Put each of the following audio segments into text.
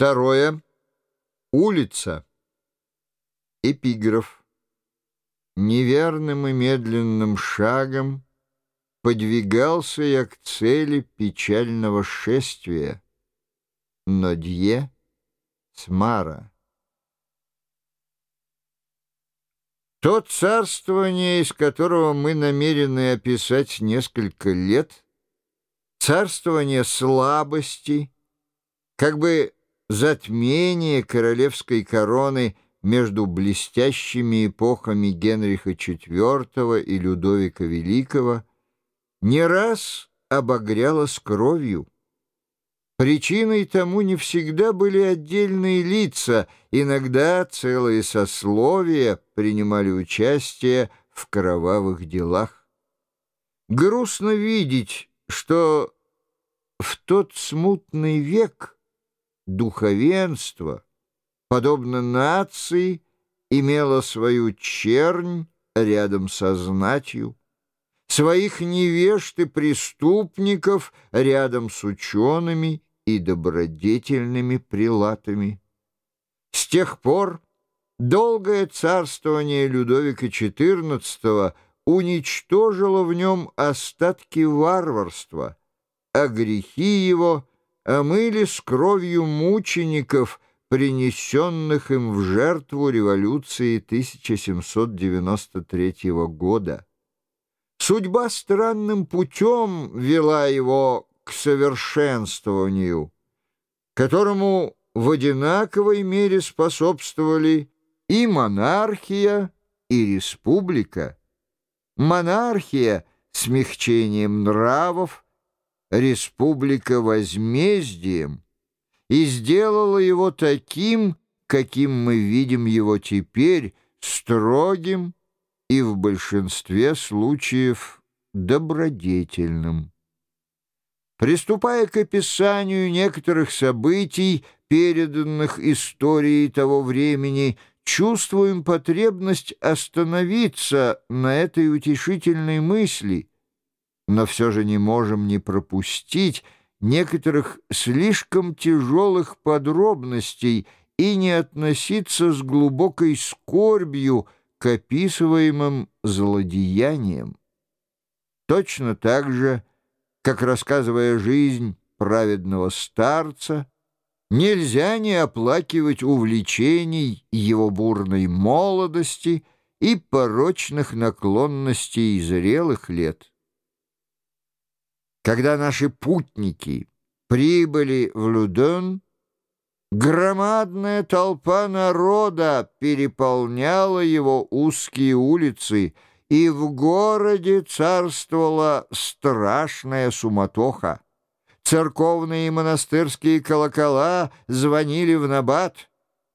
Второе. Улица. Эпиграф. Неверным и медленным шагом подвигался я к цели печального шествия. Но Дье Смара. То царствование, из которого мы намерены описать несколько лет, царствование слабости, как бы затмение королевской короны между блестящими эпохами Генриха IV и Людовика Великого не раз обогрялось кровью. Причиной тому не всегда были отдельные лица, иногда целые сословия принимали участие в кровавых делах. Грустно видеть, что в тот смутный век духовенство, подобно нации, имело свою чернь рядом со знатью, своих невежд и преступников рядом с учеными и добродетельными прилатами. С тех пор долгое царствование Людовика XIV уничтожило в нем остатки варварства, а грехи его — омыли с кровью мучеников, принесенных им в жертву революции 1793 года. Судьба странным путем вела его к совершенствованию, которому в одинаковой мере способствовали и монархия, и республика. Монархия — смягчением нравов, республика возмездием и сделала его таким, каким мы видим его теперь, строгим и в большинстве случаев добродетельным. Приступая к описанию некоторых событий, переданных историей того времени, чувствуем потребность остановиться на этой утешительной мысли — но все же не можем не пропустить некоторых слишком тяжелых подробностей и не относиться с глубокой скорбью к описываемым злодеяниям. Точно так же, как рассказывая жизнь праведного старца, нельзя не оплакивать увлечений его бурной молодости и порочных наклонностей зрелых лет. Когда наши путники прибыли в Людон, громадная толпа народа переполняла его узкие улицы, и в городе царствовала страшная суматоха. Церковные и монастырские колокола звонили в набат —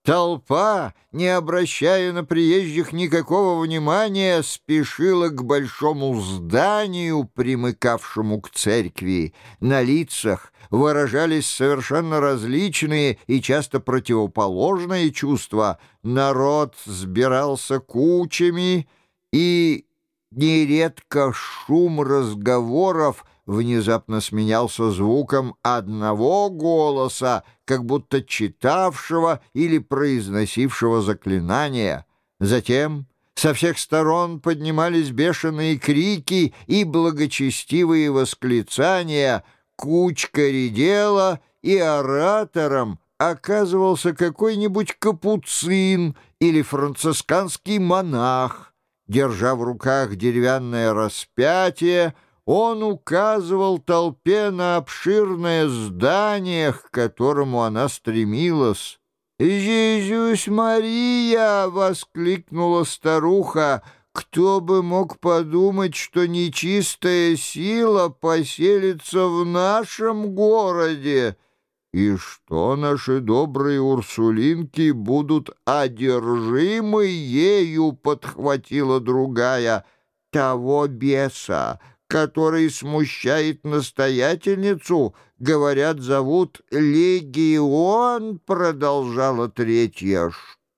Толпа, не обращая на приезжих никакого внимания, спешила к большому зданию, примыкавшему к церкви. На лицах выражались совершенно различные и часто противоположные чувства. Народ сбирался кучами, и нередко шум разговоров — внезапно сменялся звуком одного голоса, как будто читавшего или произносившего заклинания. Затем со всех сторон поднимались бешеные крики и благочестивые восклицания, кучка редела, и оратором оказывался какой-нибудь капуцин или францисканский монах, держа в руках деревянное распятие, он указывал толпе на обширное здание, к которому она стремилась. «Иисус Мария!» — воскликнула старуха. «Кто бы мог подумать, что нечистая сила поселится в нашем городе?» и что наши добрые урсулинки будут одержимы ею, подхватила другая, того беса, который смущает настоятельницу, говорят, зовут Легион, продолжала третья.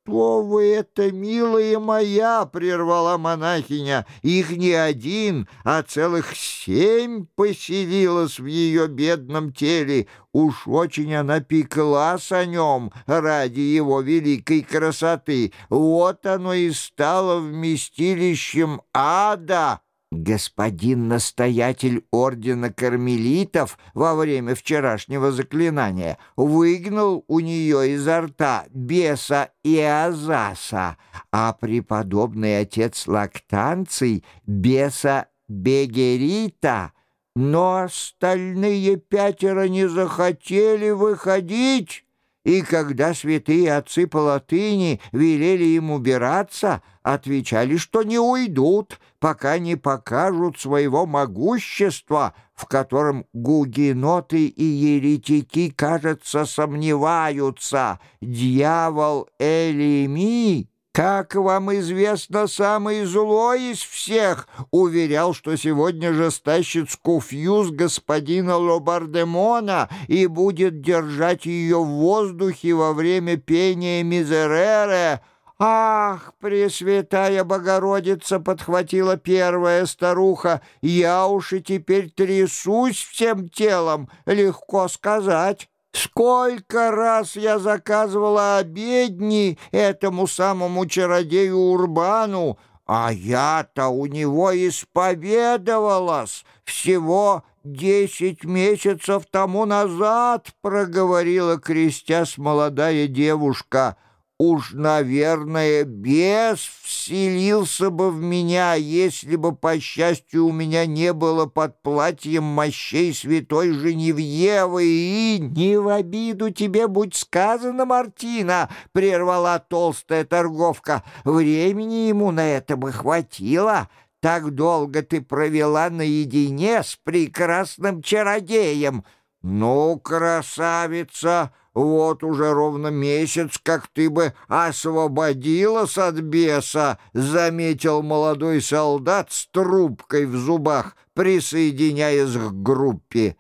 что вы это, милая моя!» — прервала монахиня. «Их не один, а целых семь поселилось в ее бедном теле. Уж очень она пеклась о нем ради его великой красоты. Вот оно и стало вместилищем ада». Господин настоятель ордена кармелитов во время вчерашнего заклинания выгнал у нее изо рта беса Иозаса, а преподобный отец Лактанций — беса Бегерита. Но остальные пятеро не захотели выходить, и когда святые отцы по латыни велели им убираться, отвечали, что не уйдут, пока не покажут своего могущества, в котором гугеноты и еретики, кажется, сомневаются. Дьявол Элими как вам известно, самый злой из всех уверял, что сегодня же стащит скуфью с господина Лобардемона и будет держать ее в воздухе во время пения Мизерере. «Ах, Пресвятая Богородица!» — подхватила первая старуха. «Я уж и теперь трясусь всем телом, легко сказать». Сколько раз я заказывала обедни этому самому чародею Урбану, а я-то у него исповедовалась всего десять месяцев тому назад, проговорила, крестясь молодая девушка — Уж, наверное, бес вселился бы в меня, если бы, по счастью, у меня не было под платьем мощей святой Женевьевы. И не в обиду тебе будь сказано, Мартина, — прервала толстая торговка. Времени ему на это бы хватило. Так долго ты провела наедине с прекрасным чародеем. Ну, красавица! Вот уже ровно месяц, как ты бы освободилась от беса, заметил молодой солдат с трубкой в зубах, присоединяясь к группе.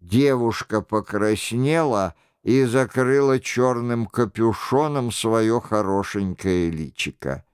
Девушка покраснела и закрыла черным капюшоном свое хорошенькое личико.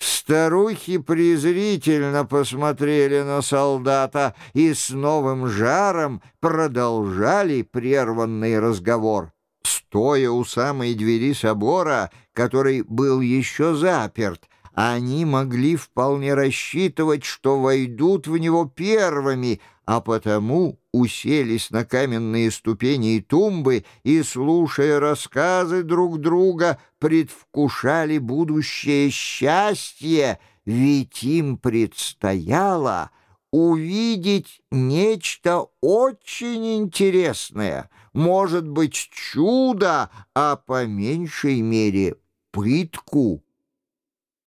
Старухи презрительно посмотрели на солдата и с новым жаром продолжали прерванный разговор. Стоя у самой двери собора, который был еще заперт, они могли вполне рассчитывать, что войдут в него первыми, а потому уселись на каменные ступени и тумбы и, слушая рассказы друг друга, предвкушали будущее счастье, ведь им предстояло увидеть нечто очень интересное, может быть, чудо, а по меньшей мере пытку.